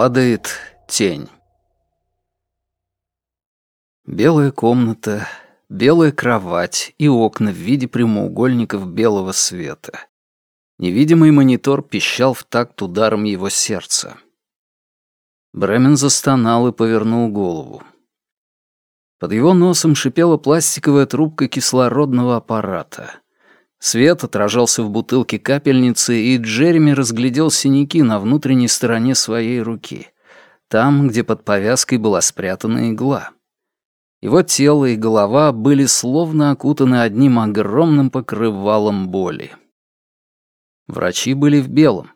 Падает тень. Белая комната, белая кровать и окна в виде прямоугольников белого света. Невидимый монитор пищал в такт ударом его сердца. Бремен застонал и повернул голову. Под его носом шипела пластиковая трубка кислородного аппарата. Свет отражался в бутылке капельницы, и Джереми разглядел синяки на внутренней стороне своей руки, там, где под повязкой была спрятана игла. Его тело и голова были словно окутаны одним огромным покрывалом боли. Врачи были в белом.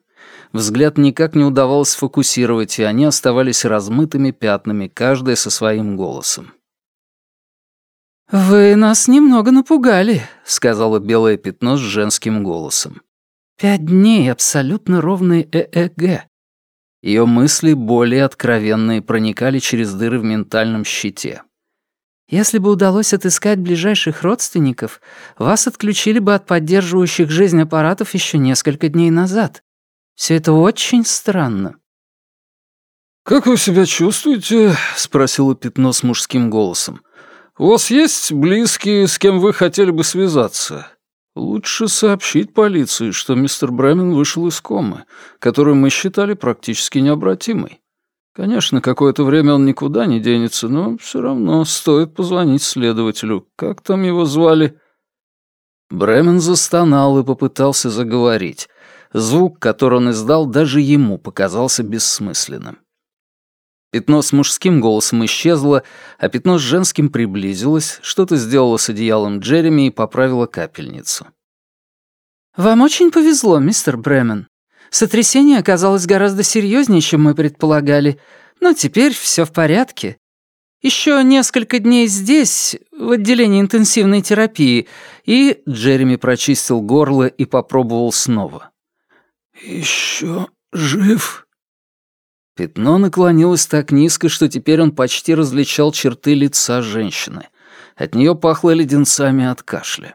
Взгляд никак не удавалось сфокусировать, и они оставались размытыми пятнами, каждая со своим голосом. «Вы нас немного напугали», — сказала белое пятно с женским голосом. «Пять дней абсолютно ровный ЭЭГ». Ее мысли более откровенные проникали через дыры в ментальном щите. «Если бы удалось отыскать ближайших родственников, вас отключили бы от поддерживающих жизнь аппаратов еще несколько дней назад. Все это очень странно». «Как вы себя чувствуете?» — спросила пятно с мужским голосом. У вас есть близкие, с кем вы хотели бы связаться? Лучше сообщить полиции, что мистер Бремен вышел из комы, которую мы считали практически необратимой. Конечно, какое-то время он никуда не денется, но все равно стоит позвонить следователю. Как там его звали?» Бремен застонал и попытался заговорить. Звук, который он издал, даже ему показался бессмысленным. Пятно с мужским голосом исчезло, а пятно с женским приблизилось, что-то сделало с одеялом Джереми и поправило капельницу. «Вам очень повезло, мистер Бремен. Сотрясение оказалось гораздо серьезнее, чем мы предполагали, но теперь все в порядке. Еще несколько дней здесь, в отделении интенсивной терапии, и Джереми прочистил горло и попробовал снова. Еще жив?» Пятно наклонилось так низко, что теперь он почти различал черты лица женщины. От нее пахло леденцами от кашля.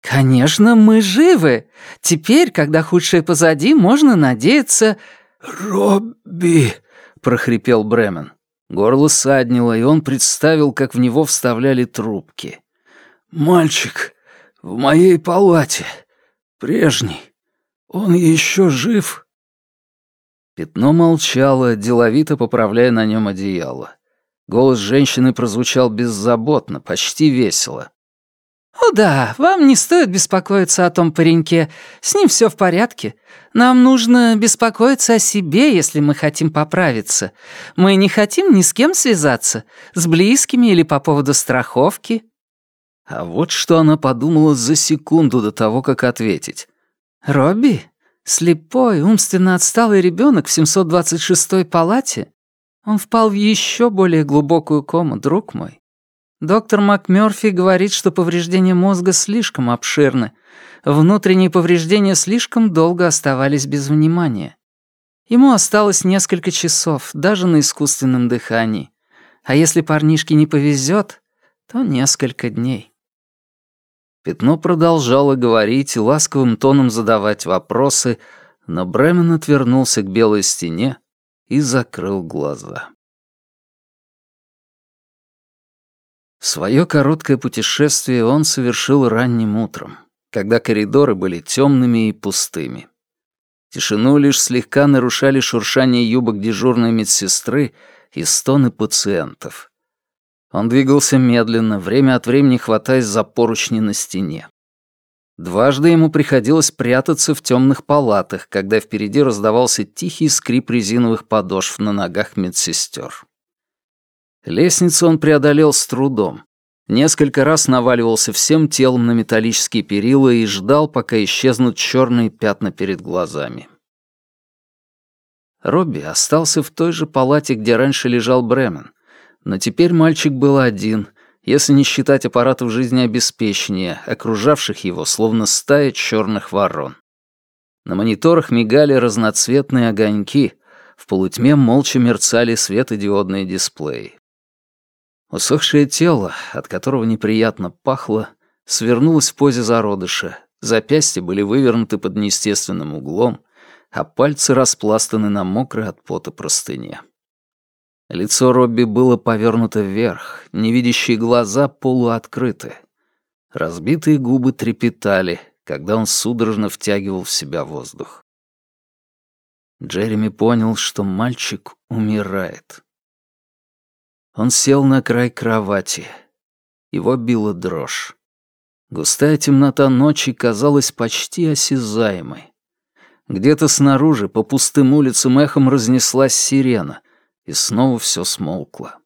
«Конечно, мы живы. Теперь, когда худшее позади, можно надеяться...» «Робби!» — прохрипел Бремен. Горло саднило, и он представил, как в него вставляли трубки. «Мальчик в моей палате. Прежний. Он еще жив?» Пятно молчало, деловито поправляя на нем одеяло. Голос женщины прозвучал беззаботно, почти весело. «О да, вам не стоит беспокоиться о том пареньке. С ним все в порядке. Нам нужно беспокоиться о себе, если мы хотим поправиться. Мы не хотим ни с кем связаться, с близкими или по поводу страховки». А вот что она подумала за секунду до того, как ответить. «Робби, Слепой, умственно отсталый ребенок в 726-й палате? Он впал в еще более глубокую кому, друг мой. Доктор МакМёрфи говорит, что повреждения мозга слишком обширны. Внутренние повреждения слишком долго оставались без внимания. Ему осталось несколько часов, даже на искусственном дыхании. А если парнишке не повезет, то несколько дней. Пятно продолжало говорить и ласковым тоном задавать вопросы, но Бремен отвернулся к белой стене и закрыл глаза. Своё короткое путешествие он совершил ранним утром, когда коридоры были темными и пустыми. Тишину лишь слегка нарушали шуршание юбок дежурной медсестры и стоны пациентов. Он двигался медленно, время от времени хватаясь за поручни на стене. Дважды ему приходилось прятаться в темных палатах, когда впереди раздавался тихий скрип резиновых подошв на ногах медсестер. Лестницу он преодолел с трудом. Несколько раз наваливался всем телом на металлические перила и ждал, пока исчезнут черные пятна перед глазами. Робби остался в той же палате, где раньше лежал Бремен — но теперь мальчик был один, если не считать аппаратов жизнеобеспечения, окружавших его словно стая черных ворон. На мониторах мигали разноцветные огоньки, в полутьме молча мерцали светодиодные дисплеи. Усохшее тело, от которого неприятно пахло, свернулось в позе зародыша, запястья были вывернуты под неестественным углом, а пальцы распластаны на мокрой от пота простыне. Лицо Робби было повернуто вверх, невидящие глаза полуоткрыты. Разбитые губы трепетали, когда он судорожно втягивал в себя воздух. Джереми понял, что мальчик умирает. Он сел на край кровати. Его била дрожь. Густая темнота ночи казалась почти осязаемой. Где-то снаружи по пустым улицам эхом разнеслась сирена, и снова все смолкло.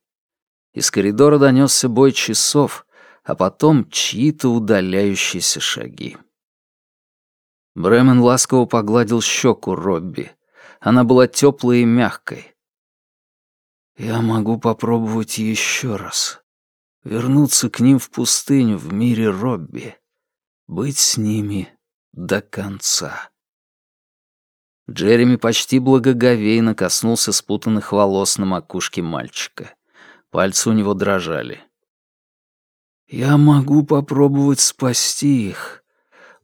Из коридора донесся бой часов, а потом чьи-то удаляющиеся шаги. Бремен ласково погладил щеку Робби. Она была теплой и мягкой. «Я могу попробовать еще раз», вернуться к ним в пустыню в мире Робби, быть с ними до конца. Джереми почти благоговейно коснулся спутанных волос на макушке мальчика. Пальцы у него дрожали. «Я могу попробовать спасти их.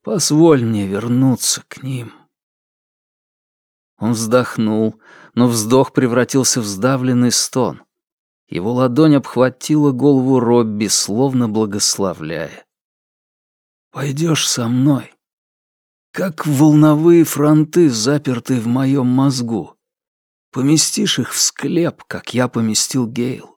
Позволь мне вернуться к ним». Он вздохнул, но вздох превратился в сдавленный стон. Его ладонь обхватила голову Робби, словно благословляя. «Пойдешь со мной, как волновые фронты, запертые в моем мозгу. Поместишь их в склеп, как я поместил Гейл.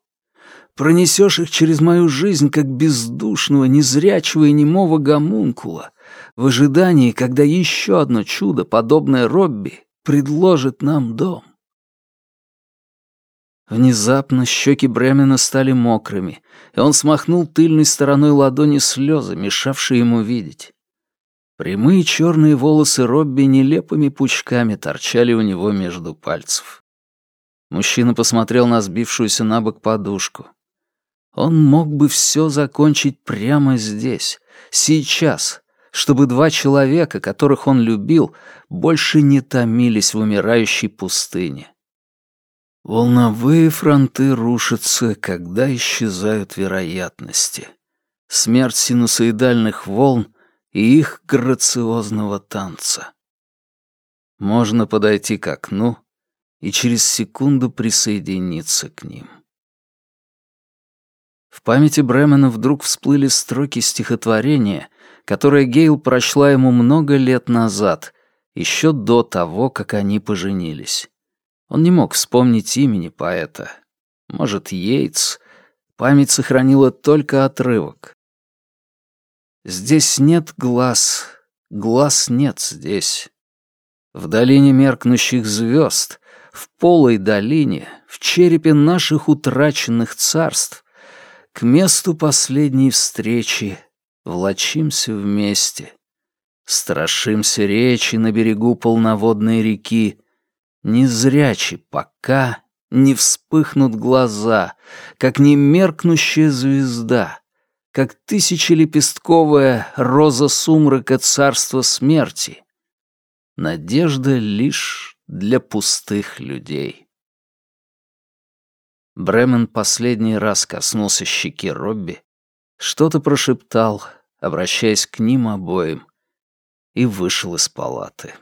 Пронесешь их через мою жизнь, как бездушного, незрячего и немого гомункула, в ожидании, когда еще одно чудо, подобное Робби, предложит нам дом. Внезапно щеки Бремена стали мокрыми, и он смахнул тыльной стороной ладони слезы, мешавшие ему видеть. Прямые черные волосы Робби нелепыми пучками торчали у него между пальцев. Мужчина посмотрел на сбившуюся на бок подушку. Он мог бы все закончить прямо здесь, сейчас, чтобы два человека, которых он любил, больше не томились в умирающей пустыне. Волновые фронты рушатся, когда исчезают вероятности. Смерть синусоидальных волн и их грациозного танца. Можно подойти к окну и через секунду присоединиться к ним. В памяти Бремена вдруг всплыли строки стихотворения, которое Гейл прочла ему много лет назад, еще до того, как они поженились. Он не мог вспомнить имени поэта. Может, Йейтс. Память сохранила только отрывок. Здесь нет глаз, глаз нет здесь. В долине меркнущих звезд, в полой долине, в черепе наших утраченных царств, к месту последней встречи влачимся вместе. Страшимся речи на берегу полноводной реки, Незрячи пока не вспыхнут глаза, как не меркнущая звезда, как тысячелепестковая роза сумрака царства смерти. Надежда лишь для пустых людей. Бремен последний раз коснулся щеки Робби, что-то прошептал, обращаясь к ним обоим, и вышел из палаты.